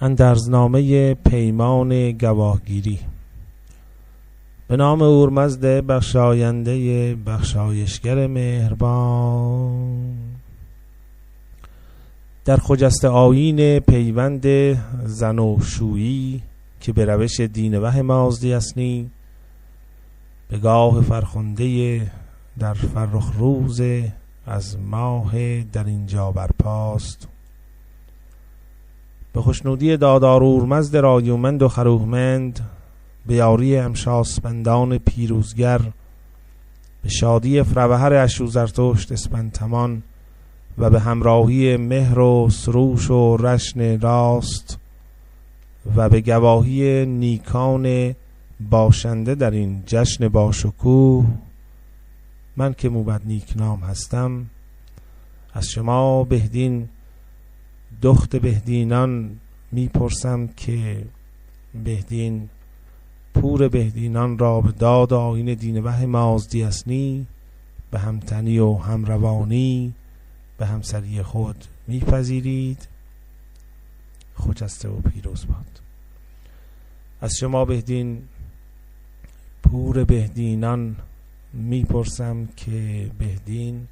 اندرزنامه پیمان گواهگیری. به نام اورمزد بخشاینده بخشایشگر مهربان. در خجست آیین پیوند زن و شویی که به روش دین وح مازدی اسنی به گاه فرخنده در فرخ روز از ماه در اینجا برپاست. به خوشنودی دادار اورمزد رادیومند و خروهمند به یاری امشاسپندان پیروزگر به شادی فروهر اشو زرتشت اسپنتمان و به همراهی مهر و سروش و رشن راست و به گواهی نیکان باشنده در این جشن باشکوه. من که موبد نیکنام هستم از شما بهدین دخت بهدینان می‌پرسم که بهدین پور بهدینان را به داد آین دین وح مازدی اسنی به همتنی و همروانی به همسری خود میپذیرید. خجسته و پیروز باد. از شما بهدین پور بهدینان می‌پرسم که بهدین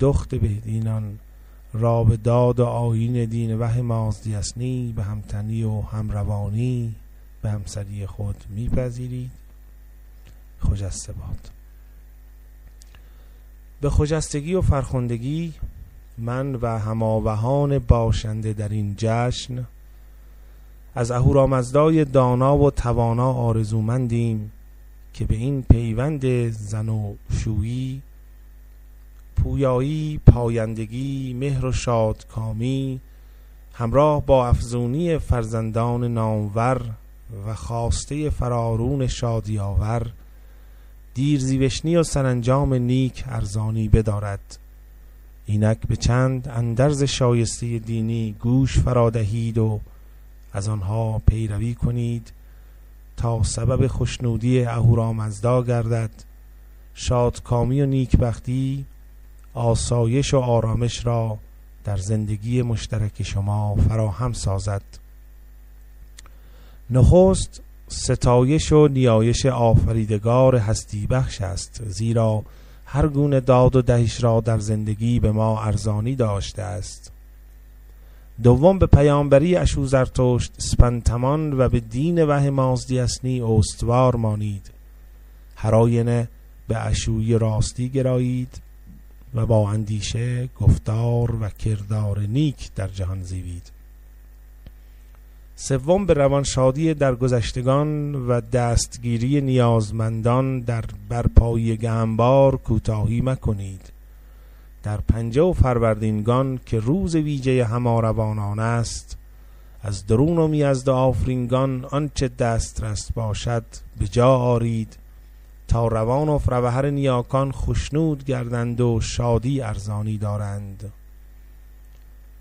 دخت بهدینان را به داد و آین دین وح مازدی اسنی به همتنی و همروانی به همسری خود میپذیرید. خجسته باد به خجستگی و فرخندگی من و هماوهان باشنده در این جشن از اهورامزدای دانا و توانا آرزومندیم که به این پیوند زن و شویی پویایی پایندگی مهر و شادکامی همراه با افزونی فرزندان نامور و خواسته فرارون شادیاور دیر زیوشنی و سرانجام نیک ارزانی بدارد. اینک به چند اندرز شایسته دینی گوش فرادهید و از آنها پیروی کنید تا سبب خوشنودی اهورامزدا گردد. شادکامی و نیکبختی آسایش و آرامش را در زندگی مشترک شما فراهم سازد. نخست ستایش و نیایش آفریدگار هستی بخش است زیرا هر گونه داد و دهش را در زندگی به ما ارزانی داشته است. دوم به پیامبری اشو زرتشت سپنتمان و به دین وح مازدی اسنی استوار مانید. هر آینه به اشوی راستی گرایید. و با اندیشه گفتار و کردار نیک در جهان زیوید سوم به روانشادی در گذشتگان و دستگیری نیازمندان در برپایی گهنبار کوتاهی مکنید. در پنجه و فروردینگان که روز ویژه هماروانان است از درون و میازد آفرینگان آنچه دسترس باشد به جا آرید تا روان و فروهر نیاکان خشنود گردند و شادی ارزانی دارند.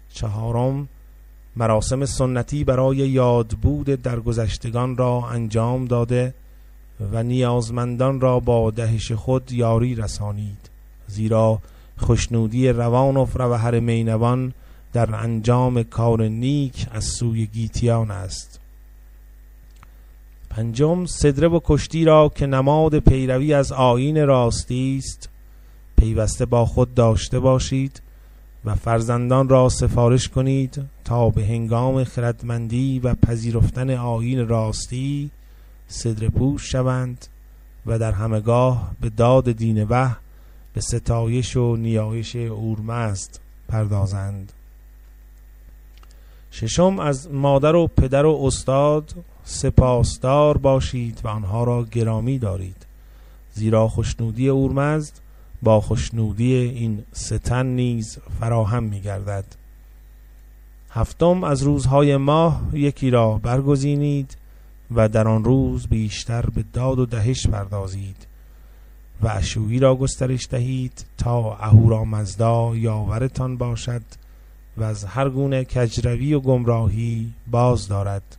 چهارم مراسم سنتی برای یادبود درگذشتگان را انجام داده و نیازمندان را با دهش خود یاری رسانید. زیرا خوشنودی روان و فروهر مینوان در انجام کار نیک از سوی گیتیان است. پنجم صدره و کشتی را که نماد پیروی از آین راستی است. پیوسته با خود داشته باشید و فرزندان را سفارش کنید تا به هنگام خردمندی و پذیرفتن آین راستی صدر پوش شوند و در همگاه به داد دین وح به ستایش و نیایش اورمزد پردازند. ششم از مادر و پدر و استاد سپاسدار باشید و آنها را گرامی دارید. زیرا خوشنودی اورمزد با خوشنودی این ستن نیز فراهم می گردد هفتم از روزهای ماه یکی را برگزینید و در آن روز بیشتر به داد و دهش پردازید و اشویی را گسترش دهید تا اهورامزدا یاورتان باشد و از هر گونه کجروی و گمراهی باز دارد.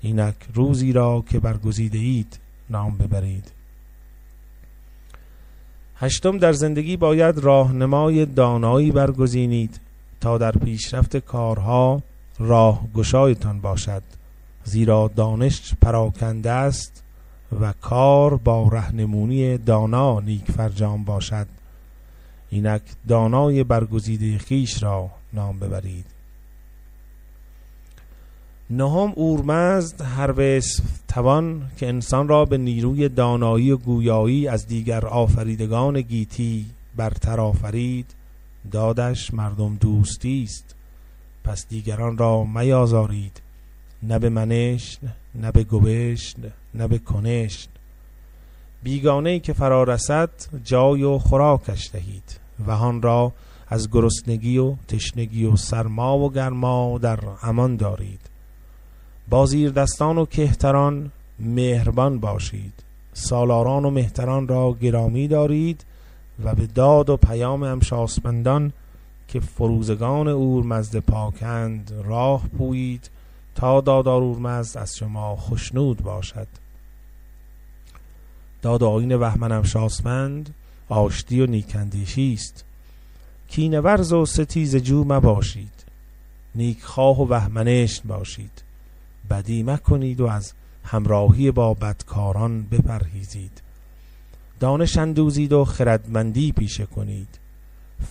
اینک روزی را که برگزیده اید نام ببرید. هشتم در زندگی باید راهنمای دانایی برگزینید تا در پیشرفت کارها راه گشایتان باشد. زیرا دانش پراکنده است و کار با رهنمونی دانا نیک فرجام باشد. اینک دانای برگزیده خیش را نام ببرید. نهم اورمزد هر توان که انسان را به نیروی دانایی و گویایی از دیگر آفریدگان گیتی برتر آفرید دادش مردم دوستی است. پس دیگران را میازارید. نه به منشت نه به گوشت نه به کنشت بیگانه که فرا رسد جای و خوراکش دهید. و آن را از گرسنگی و تشنگی و سرما و گرما در امان دارید. با دستان و کهتران مهربان باشید. سالاران و مهتران را گرامی دارید و به داد و پیام امشاسپندان که فروزگان اورمزد پاکند راه پویید تا دادار اورمزد از شما خشنود باشد. داد آین وحمن شاسمند آشتی و نیکندیشی است. کین ورز و ستیز جو مباشید. نیکخواه و وهمنشت باشید. بدی مکنید و از همراهی با بدکاران بپرهیزید. دانش اندوزید و خردمندی پیشه کنید.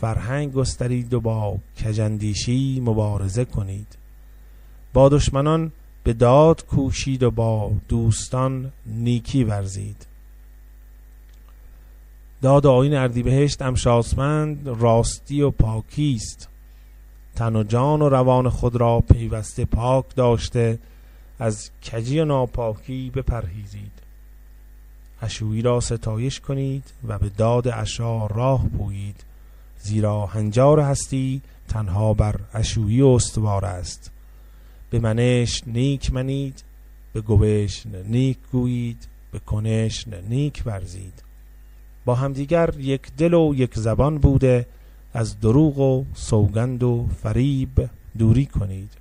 فرهنگ گسترید و با کجندیشی مبارزه کنید. با دشمنان به داد کوشید و با دوستان نیکی ورزید. داد آین اردیبهشت امشاسمند راستی و پاکی است تن و جان و روان خود را پیوسته پاک داشته از کجی و ناپاکی بپرهیزید. اشویی را ستایش کنید و به داد اشا راه پویید. زیرا هنجار هستی تنها بر اشویی استوار است. به منش نیک منید به گوش نیک گویید به کنش نیک ورزید. با همدیگر یک دل و یک زبان بوده از دروغ و سوگند و فریب دوری کنید.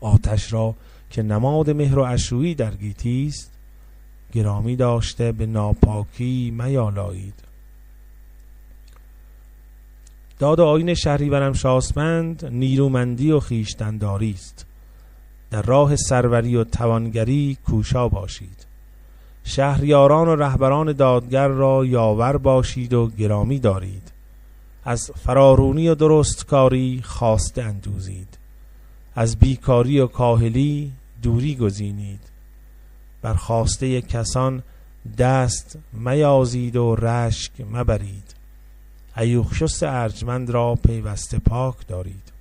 آتش را که نماد مهر و اشویی در گیتی است گرامی داشته به ناپاکی میالایید. داد آین شهریورم شاسمند نیرومندی و خیشتنداری است. در راه سروری و توانگری کوشا باشید. شهریاران و رهبران دادگر را یاور باشید و گرامی دارید. از فرارونی و درستکاری خواسته اندوزید. از بیکاری و کاهلی دوری گزینید. بر خواسته کسان دست میازید و رشک مبرید. ایوخشست ارجمند را پیوسته پاک دارید.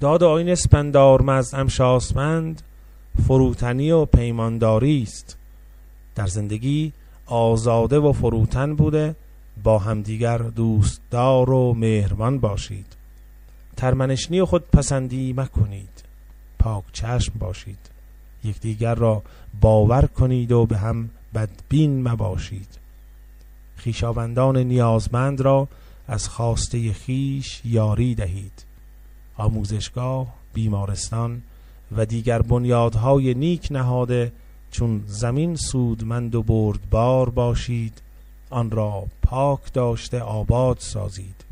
داد آین اسپندار مزد امشاسمند فروتنی و پیمانداری است. در زندگی آزاده و فروتن بوده با همدیگر دوستدار و مهربان باشید. ترمنشنی خود پسندی مکنید. پاک چشم باشید. یکدیگر را باور کنید و به هم بدبین مباشید. خیشاوندان نیازمند را از خواسته خیش یاری دهید. آموزشگاه بیمارستان و دیگر بنیادهای نیک نهاده چون زمین سودمند و بردبار باشید آن را پاک داشته آباد سازید.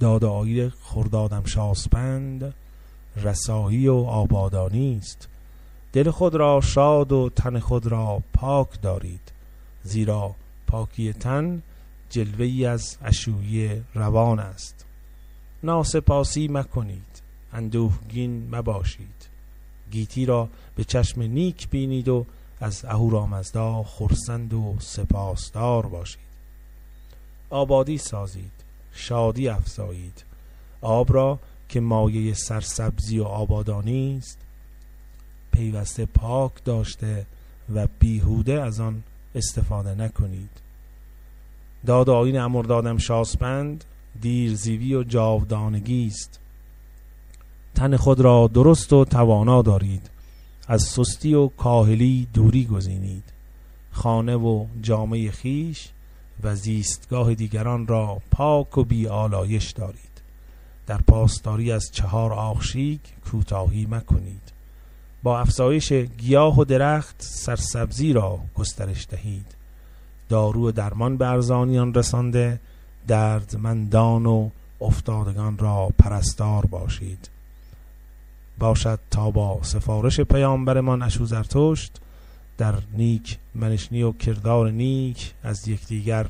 داد آیر خردادم شاسپند رسایی و آبادانی است. دل خود را شاد و تن خود را پاک دارید زیرا پاکی تن جلوه ای از اشویی روان است. ناسپاسی مکنید اندوهگین مباشید. گیتی را به چشم نیک بینید و از اهورامزدا خرسند و سپاسدار باشید. آبادی سازید. شادی افزایید. آب را که مایه سرسبزی و آبادانی است پیوسته پاک داشته و بیهوده از آن استفاده نکنید. داد آین امردادم شاسپند دیرزیوی و جاودانگی است. تن خود را درست و توانا دارید. از سستی و کاهلی دوری گزینید. خانه و جامعه خیش و زیستگاه دیگران را پاک و بی آلایش دارید. در پاسداری از چهار آخشیک کوتاهی مکنید. با افزایش گیاه و درخت سرسبزی را گسترش دهید. دارو و درمان به ارزانیان رسانده دردمندان و افتادگان را پرستار باشید. باشد تا با سفارش پیامبرمان اشو زرتشت در نیک منشنی و کردار نیک از یکدیگر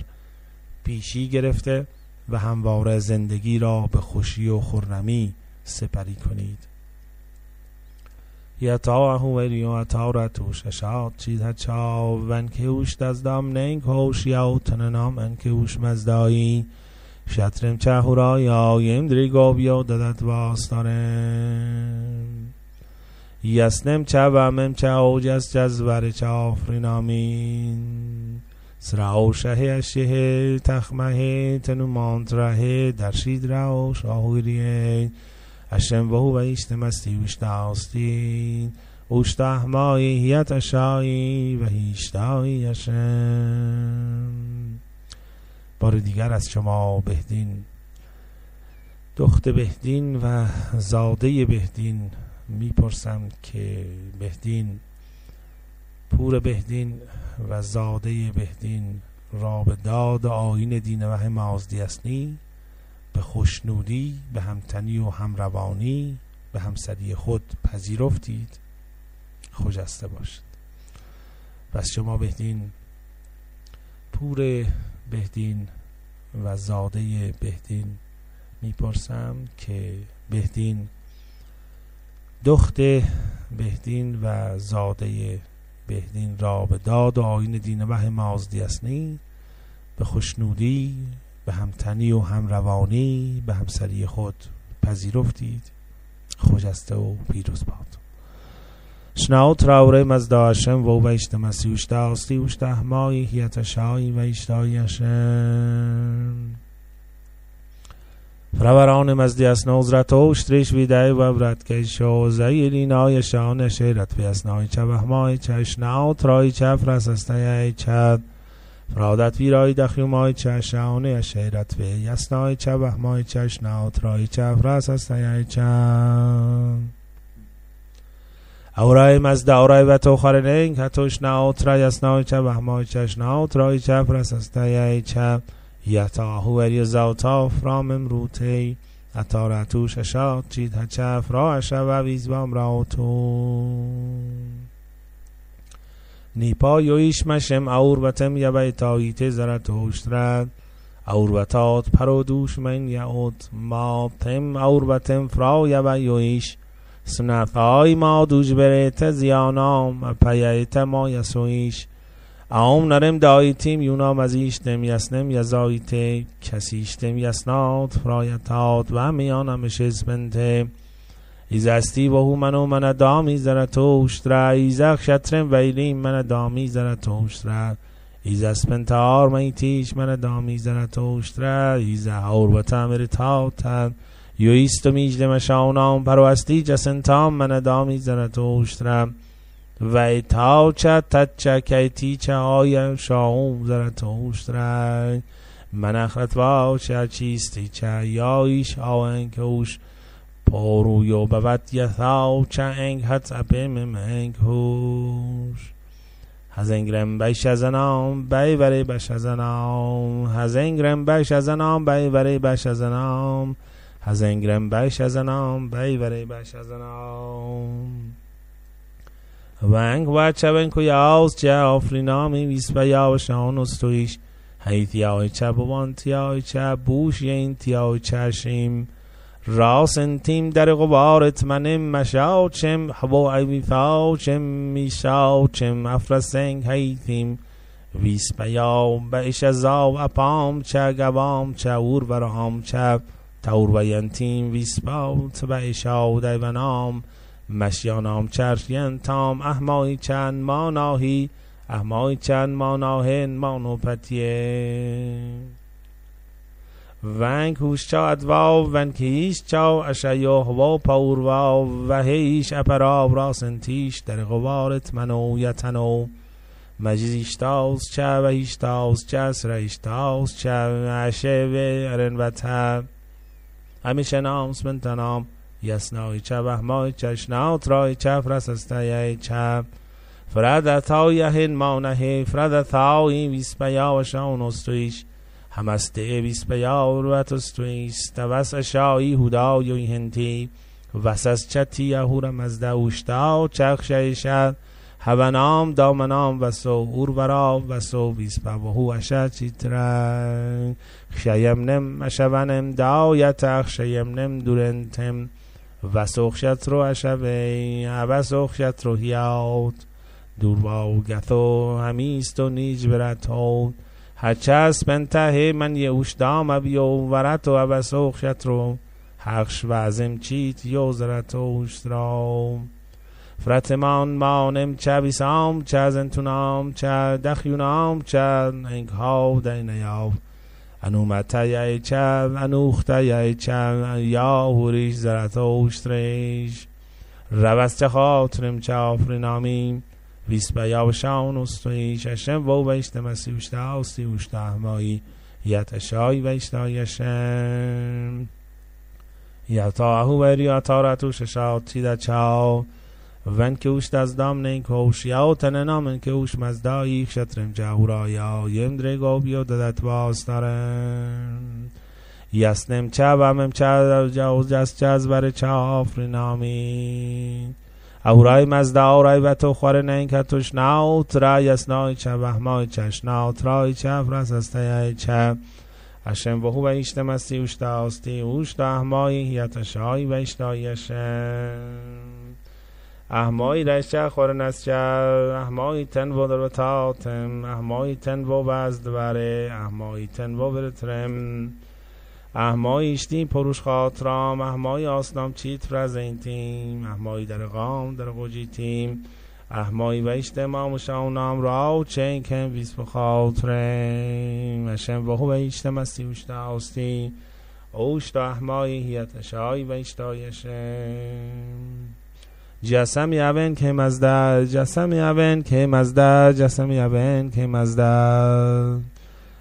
پیشی گرفته و همواره زندگی را به خوشی و خرمی سپری کنید. یتا و تا را توش اشاد چیز چا ون که اوش دزدام نین کوش یا تننام ان که اوش مزدایی. شطرم چه هورا یا یم دری گوبیو ددت واستارم. یسنم چه و مم چه اوجس جزور چه آفرینامین سراو شه شه تخمه تنو مانتره درشید راو شاهوریه اشم و هو ایشتمستی وشتاستین اوشتهمایی هیت اشایی و هیشتایی اشم. بار دیگر از شما بهدین. دخت بهدین و زاده بهدین. می‌پرسم که بهدین پور بهدین و زاده بهدین را به داد آین دین و مازدی اسنی به خوشنودی به همتنی و همروانی به همسری خود پذیرفتید. خوجسته باشد پس شما بهدین پور بهدین و زاده بهدین می‌پرسم که بهدین دخت بهدین و زاده بهدین را به داد و آین دین وح مازدی اسنی به خوشنودی به همتنی و همروانی به همسری خود پذیرفتید. خوجسته و پیروز باد. شناو تراوره مزداشم و ویشت مسیوش داستی وشت احمایی هیت شایی ویشتایی اشم فروران مزدی اسنا عذرت و اشتریش ویده و برد کش و زیلی نای شان شیرت فی اسنای چه چه شناو ترای چه فرسسته چه فرادت ویرای دخیومای چه شانه شیرت فی یسنای چه چه شناو ترای چه فرسسته چه اورای مزد اورای و تو خارنین کتوش ناوت را یسنای چه وحمای چش ناوت رای چه فرسسته چه یتا هوری زوتا فرام امروتی اتا رتوش اشاد چید هچه فرا اشه و ویزبام را تو. نیپا یویش مشم اور بتم یبای تاییت زرت هوشترد اور بتات پرودوش من یعود ما تم. اور بتم فرا یبای یویش. سنفای ما دوش بريت زیانام. پیایت ما یسویش. اوم نرم دایتیم یونام از ایشتم یسنم یزایت کسیشتم یسنات فرایتات و میانم شزبنته ایزستی و هو منو من دامی زرتوشت را. ایزخ شترم ویلیم من دامی زرتوشت را. ایز اسپنتار میتیش من دامی زرتوشت را. ایز هور و تامر تاوتن یویست و میجد مشاونام پروستی جسنتام من دامی زرتوشترم و تا چه تچه کیتی چه آیم شاوم زرتوشترم من اخرت و چه چیستی چه یایش آونک اوش پاروی و ببت یثاو چه انگ حت اپیم منگ هوش. هزنگرم بیش از نام بی وری بش از نام. هزنگرم بیش از نام بی وری بش از نام. هزنگرم بش از نام بی وری بش از نام. ونگ و چون کو یاوز چه آفرینامی ویس و یاوشان استویش هی تیاوی چه بوان تیاوی چه بوش ین تیاوی چه شیم راسن تیم در غبارت منم مشاوچم هوا ایوی فاوچم میشاوچم افرسنگ هی تیم ویس بیام بیش از آو اپام چه گوام چه اور برهام چه تور و ینتیم ویسپاوت و اشاو دیونام مشیانام چرشین تام احمای چند ماناهی احمای چند ماناهن مانوپتیه ونگ هوش چا ادواو ون کهیش چاو اشیاه و پاورواو و هیش اپراو راسنتیش در غوارت منو یتنو. مجیزیشتاوز چه و هیشتاوز چه سرایشتاوز چه اشه و ارن و تب همیشه نامس من تنام. یسنای چه وحمای چشناو ترای چه فرسسته چه فرد تاو یهن مانه فرد تاو این ویسپیا و شاون استویش همسته بیس بیار و تستویست وس اشایی هدای هنتی وسس چتی اهورم از دوشتا چخ شیشد هونام دامنام و سو اورورا و سو ویسپا و هو اشا چیترن خشیم نم اشونم دایت خشیم نم دورنتم و سوخشت رو اشوی و سوخشت رو هیات دور و گثو همیست و نیج برتو هچس بنته من یوش دام بیو ورتو و سوخشت رو. حقش وزم چیت یوزرتوش را فرتمان مانم چه بیسام چه زنتونام چه دخیونام چه انگ ها دینیاو انو متیای چه انو ختیای چه یا هوریش زرتوش ریش روست چه خاطرم چه آفرینامیم ویس بیا و شاون استویش اشم و ویشت مسیوشتا استیوشتا همایی. ون که اوش دزدام نین کوش یا تننا من که اوش مزدایی شترم جهورا یا یم درگو بیو ددت باز یسنم چه و مم چه در جاوز جس چز بر چه آفرینامی اورای مزدا اورای و تو خوره نین که توش ناوت را یسنای چه وهمای چش ناوت رای چه فرس استیای چه اشم و هو ایشت مستی اوشتا آستی اوشتا احمایی هیتشای و اشتایشم احمایی رشچه خور نسچه احمایی تن و در تاتم احمایی تن و بزد بره احمایی تن و برترم. احمایی اشتی پروش خاطرام احمایی آسنام چیت فرزینتیم احمایی در قام در قجیتیم احمایی و اجتماع مشاونام را چین کن ویس بخاطرم اشم و هو اجتماع سی وشتا آستی. اوشتا احمایی هیت اشای و اشتایشم جسم یابن که مزدر جسم یابن که مزدر جسم یابن که مزدر.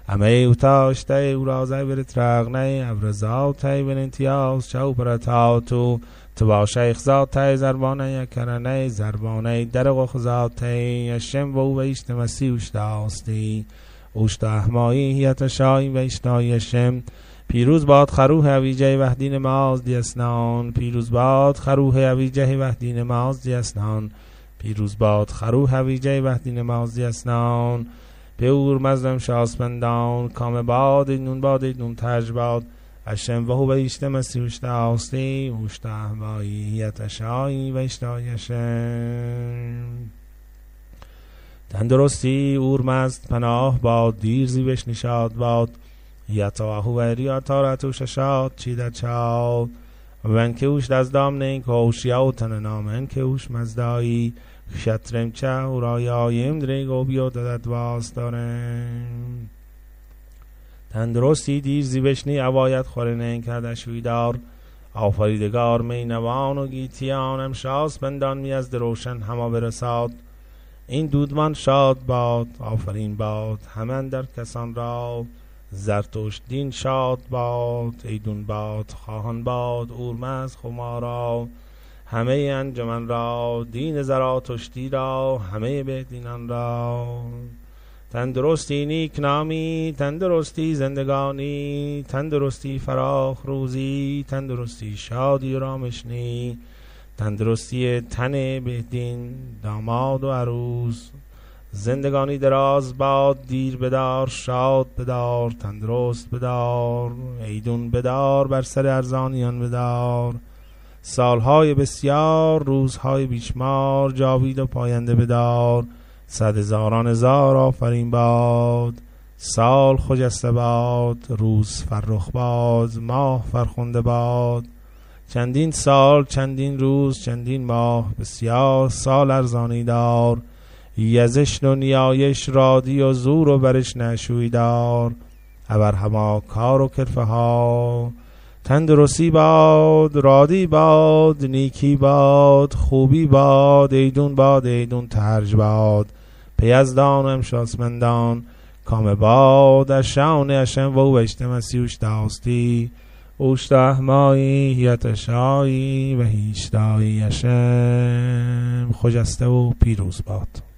همه اوتاشته او رازه برت رغنه ابرزاو تای بن انتیاز چاو پرتاتو تو با شیخ ذاته زربانه یکرنه زربانه درق و خزاته یشم و او بیشت مسی اوشتاستی اوشتا احمایی هیت شای و اشتایشم پیروز باد خروه اویجه وحدین ماز دیسنان پیروز باد خروه اویجه وحدین ماز دیسنان پیروز باد خروه اویجه وحدین ماز دیسنان پیور مزدم شاسپندان کام باد نون باد نون ترج باد. اشم و هو بیشت مسیوشت آستی اوشت احوایی هیت شایی و تندرستی اورمزد پناه باد. دیر زیبش نشاد باد. یتا هوری اتارتو ششاد چیده چاو. ون که اوش دزدام نین کوش یا تن نامن که اوش مزدایی. شترم چه و رایایم دریگو بیو دادت واس دارم. تندرستی دیر زیبشنی اوایت خوره نین کردش ویدار. آفریدگار می نوان و گیتیانم شاس بندان می از دروشن هما برساد. این دودمان شاد باد آفرین باد همان در کسان را. زرتوش دین شاد باد ایدون باد خواهان باد اورمز خمارا. همه انجمن را دین زراتشتی را همه بهدینان را. تندرستی نیک نامی تندرستی زندگانی تندرستی فراخ روزی تندرستی شادی رامشنی تندرستی تن بهدین داماد و عروس. زندگانی دراز باد دیر بدار شاد بدار تندرست بدار ایدون بدار بر سر ارزانیان بدار. سالهای بسیار روزهای بیشمار جاوید و پاینده بدار. صد هزاران هزار آفرین باد. سال خجسته باد روز فرخ باد ماه فرخنده باد. چندین سال چندین روز چندین ماه بسیار سال ارزانی دار. یزشن و نیایش رادی و زور و برش نشوی دار ابر هما کار و کرفه ها تندرستی باد رادی باد نیکی باد خوبی باد ایدون باد ایدون ترج باد. پیزدان و امشاسمندان کام باد اشان اشم و وشت مسیوش داستی. اوشتا احمایی هیتشایی و هیشتایی اشم خجسته و پیروز باد.